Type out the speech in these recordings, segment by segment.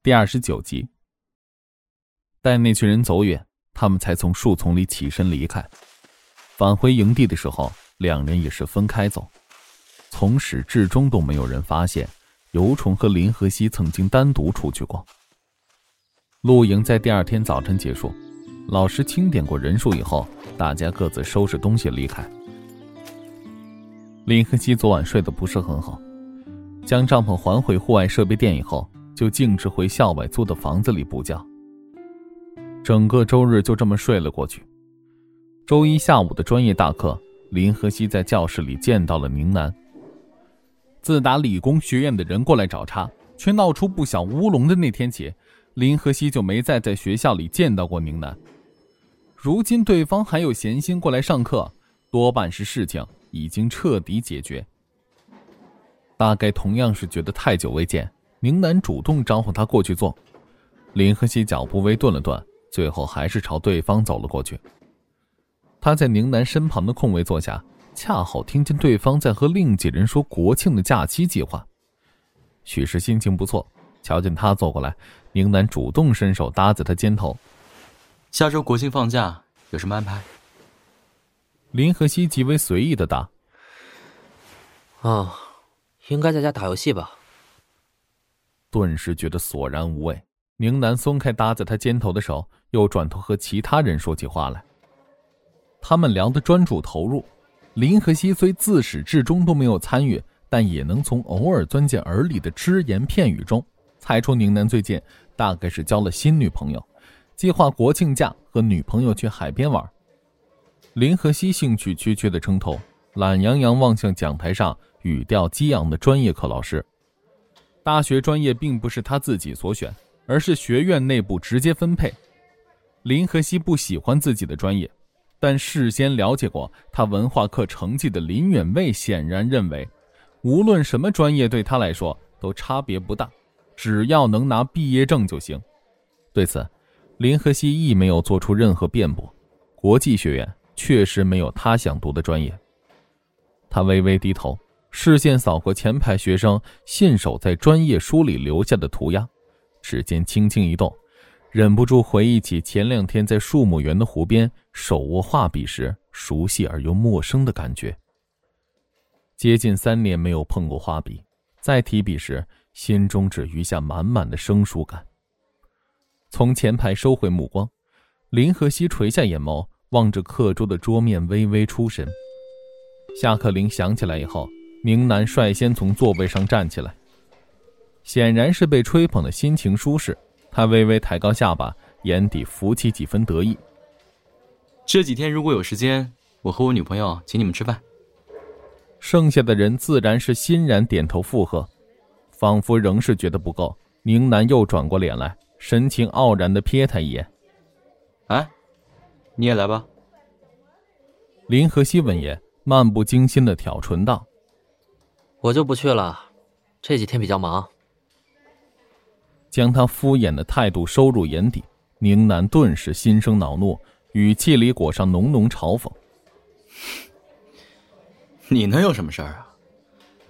第二十九集。待那群人走远，他们才从树丛里起身离开。返回营地的时候，两人也是分开走。从始至终都没有人发现尤虫和林和熙曾经单独出去过。露营在第二天早晨结束，老师清点过人数以后，大家各自收拾东西离开。林和熙昨晚睡得不是很好，将帐篷还回户外设备店以后，就径直回校外租的房子里补觉。整个周日就这么睡了过去。周一下午的专业大课，林和熙在教室里见到了宁南。自打理工学院的人过来找茬，却闹出不小乌龙的那天起，林和熙就没再在学校里见到过宁南。如今对方还有闲心过来上课，多半是事情已经彻底解决。大概同样是觉得太久未见，宁南主动招呼他过去坐。林和熙脚步微顿了顿，最后还是朝对方走了过去。他在宁南身旁的空位坐下。恰好听见对方在和另几人说国庆的假期计划，许是心情不错，瞧见他坐过来，宁南主动伸手搭在他肩头。下周国庆放假有什么安排？林和熙极为随意的答：“啊，应该在家打游戏吧。”顿时觉得索然无味。宁南松开搭在他肩头的手，又转头和其他人说起话来。他们聊得专注投入。林和熙虽自始至终都没有参与，但也能从偶尔钻进耳里的只言片语中，猜出宁南最近大概是交了新女朋友，计划国庆假和女朋友去海边玩。林和熙兴趣缺缺的称头，懒洋洋望向讲台上语调激昂的专业课老师。大学专业并不是他自己所选，而是学院内部直接分配。林和熙不喜欢自己的专业。但事先了解过他文化课成绩的林远卫显然认为，无论什么专业对他来说都差别不大，只要能拿毕业证就行。对此，林和熙亦没有做出任何辩驳。国际学院确实没有他想读的专业。他微微低头，视线扫过前排学生信手在专业书里留下的涂鸦，指尖轻轻一动。忍不住回忆起前两天在树木园的湖边手握画笔时熟悉而又陌生的感觉。接近三年没有碰过画笔，再提笔时，心中只余下满满的生疏感。从前排收回目光，林和熙垂下眼眸，望着课桌的桌面，微微出神。下课铃响起来以后，明南率先从座位上站起来，显然是被吹捧的心情舒适。他微微抬高下巴，眼底浮起几分得意。这几天如果有时间，我和我女朋友请你们吃饭。剩下的人自然是欣然点头附和，仿佛仍是觉得不够。宁南又转过脸来，神情傲然的瞥他一眼：“哎，你也来吧。”林和熙闻言，漫不经心的挑唇道：“我就不去了，这几天比较忙。”将他敷衍的态度收入眼底，宁南顿时心生恼怒，语气里裹上浓浓嘲讽：“ 你能有什么事儿啊？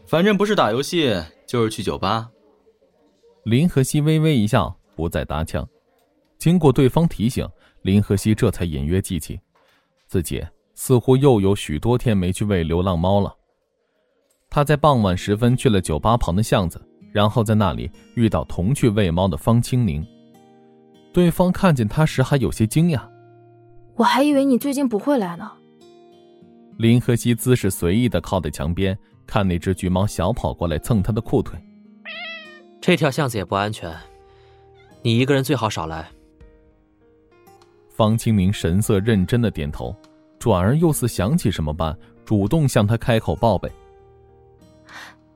反正不是打游戏，就是去酒吧。”林和熙微微一笑，不再搭腔。经过对方提醒，林和熙这才隐约记起，自己似乎又有许多天没去喂流浪猫了。他在傍晚时分去了酒吧旁的巷子。然后在那里遇到同去喂猫的方清宁，对方看见他时还有些惊讶，我还以为你最近不会来呢。林和熙姿势随意的靠在墙边，看那只橘猫小跑过来蹭他的裤腿。这条巷子也不安全，你一个人最好少来。方清宁神色认真的点头，转而又似想起什么般，主动向他开口报备。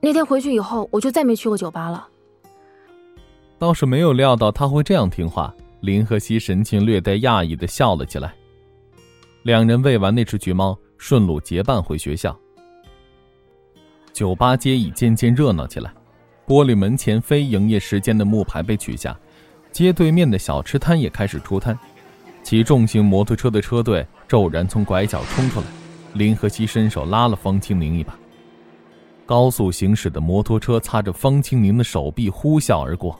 那天回去以后，我就再没去过酒吧了。倒是没有料到他会这样听话。林和熙神情略带讶异的笑了起来。两人喂完那只橘猫，顺路结伴回学校。酒吧街已渐渐热闹起来，玻璃门前非营业时间的木牌被取下，街对面的小吃摊也开始出摊。骑重型摩托车的车队骤然从拐角冲出来，林和熙伸手拉了方清明一把。高速行驶的摩托车擦着方清明的手臂呼啸而过，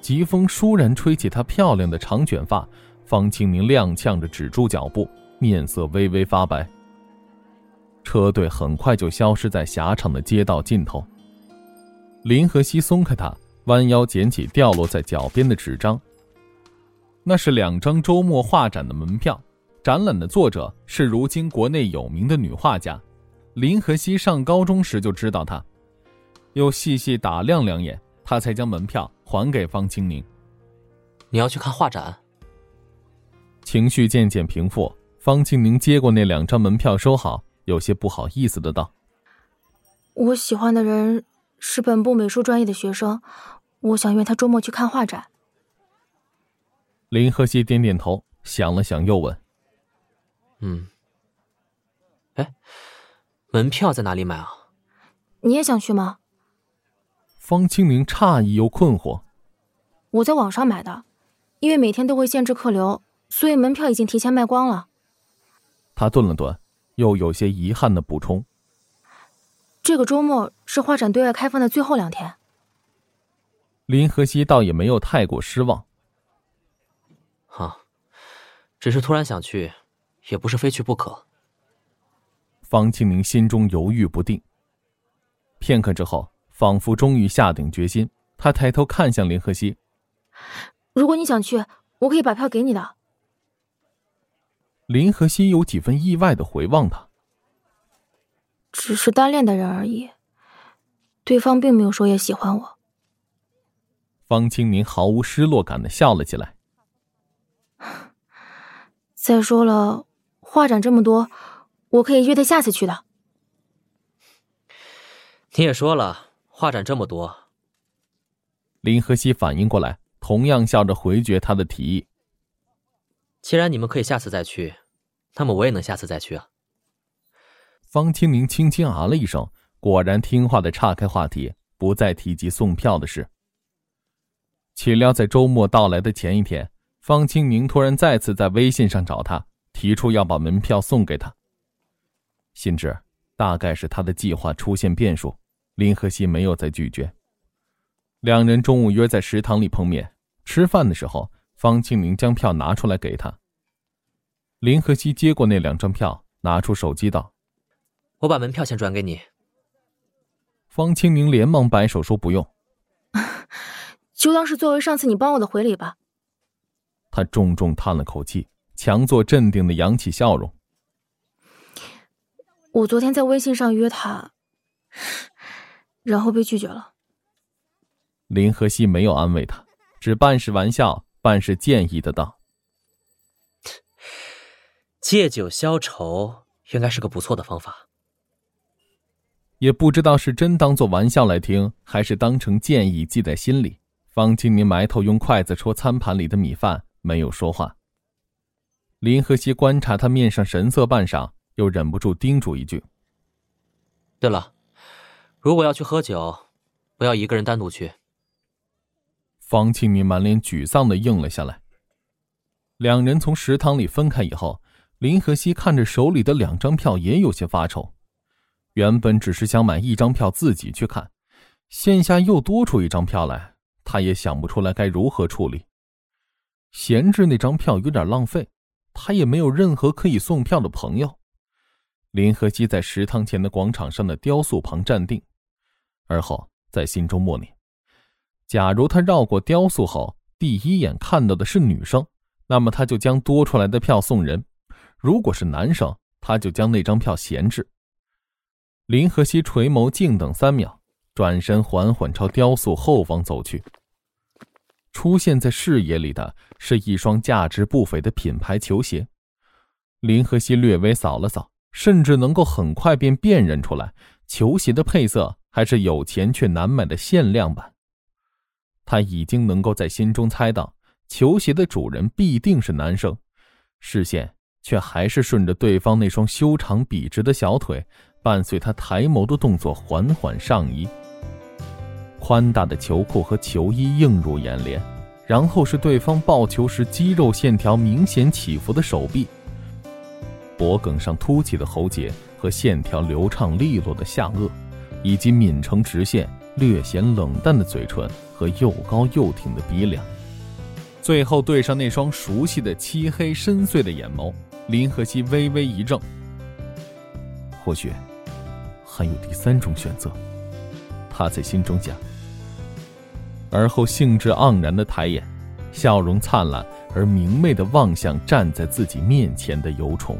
疾风倏然吹起她漂亮的长卷发，方清明踉跄着止住脚步，面色微微发白。车队很快就消失在狭长的街道尽头。林和熙松开他，弯腰捡起掉落在脚边的纸张。那是两张周末画展的门票，展览的作者是如今国内有名的女画家。林和熙上高中时就知道他，又细细打量两眼，他才将门票还给方清宁。你要去看画展？情绪渐渐平复，方清宁接过那两张门票，收好。有些不好意思的道：“我喜欢的人是本部美术专业的学生，我想约他周末去看画展。”林和熙点点头，想了想，又问：“嗯，哎，门票在哪里买啊？你也想去吗？”方清明诧异又困惑：“我在网上买的，因为每天都会限制客流，所以门票已经提前卖光了。”他顿了顿。又有些遗憾的补充：“这个周末是画展对外开放的最后两天。”林和熙倒也没有太过失望。啊，只是突然想去，也不是非去不可。方清明心中犹豫不定，片刻之后，仿佛终于下定决心，他抬头看向林和熙：“如果你想去，我可以把票给你的。”林和熙有几分意外的回望他，只是单恋的人而已，对方并没有说也喜欢我。方清明毫无失落感的笑了起来。再说了，画展这么多，我可以约他下次去的。你也说了，画展这么多。林和熙反应过来，同样笑着回绝他的提议。既然你们可以下次再去，那么我也能下次再去啊。方清明轻轻啊了一声，果然听话的岔开话题，不再提及送票的事。岂料在周末到来的前一天，方清明突然再次在微信上找他，提出要把门票送给他。心知大概是他的计划出现变数，林和熙没有再拒绝。两人中午约在食堂里碰面，吃饭的时候。方清明将票拿出来给他。林和熙接过那两张票，拿出手机道：“我把门票钱转给你。”方清明连忙摆手说：“不用，就当是作为上次你帮我的回礼吧。”他重重叹了口气，强作镇定的扬起笑容：“我昨天在微信上约他，然后被拒绝了。”林和熙没有安慰他，只半是玩笑。半是建议的道：“借酒消愁，应该是个不错的方法。”也不知道是真当做玩笑来听，还是当成建议记在心里。方清明埋头用筷子戳餐盘里的米饭，没有说话。林和熙观察他面上神色半晌，又忍不住叮嘱一句：“对了，如果要去喝酒，不要一个人单独去。”方清明满脸沮丧的应了下来。两人从食堂里分开以后，林和熙看着手里的两张票，也有些发愁。原本只是想买一张票自己去看，现下又多出一张票来，他也想不出来该如何处理。闲置那张票有点浪费，他也没有任何可以送票的朋友。林和熙在食堂前的广场上的雕塑旁站定，而后在心中默念。假如他绕过雕塑后，第一眼看到的是女生，那么他就将多出来的票送人；如果是男生，他就将那张票闲置。林和熙垂眸静等三秒，转身缓缓朝雕塑后方走去。出现在视野里的是一双价值不菲的品牌球鞋。林和熙略微扫了扫，甚至能够很快便辨认出来，球鞋的配色还是有钱却难买的限量版。他已经能够在心中猜到，球鞋的主人必定是男生，视线却还是顺着对方那双修长笔直的小腿，伴随他抬眸的动作缓缓上移。宽大的球裤和球衣映入眼帘，然后是对方抱球时肌肉线条明显起伏的手臂，脖颈上凸起的喉结和线条流畅利落的下颚，以及抿成直线。略显冷淡的嘴唇和又高又挺的鼻梁，最后对上那双熟悉的漆黑深邃的眼眸，林和熙微微一怔。或许还有第三种选择，他在心中想。而后兴致盎然的抬眼，笑容灿烂而明媚的望向站在自己面前的尤虫。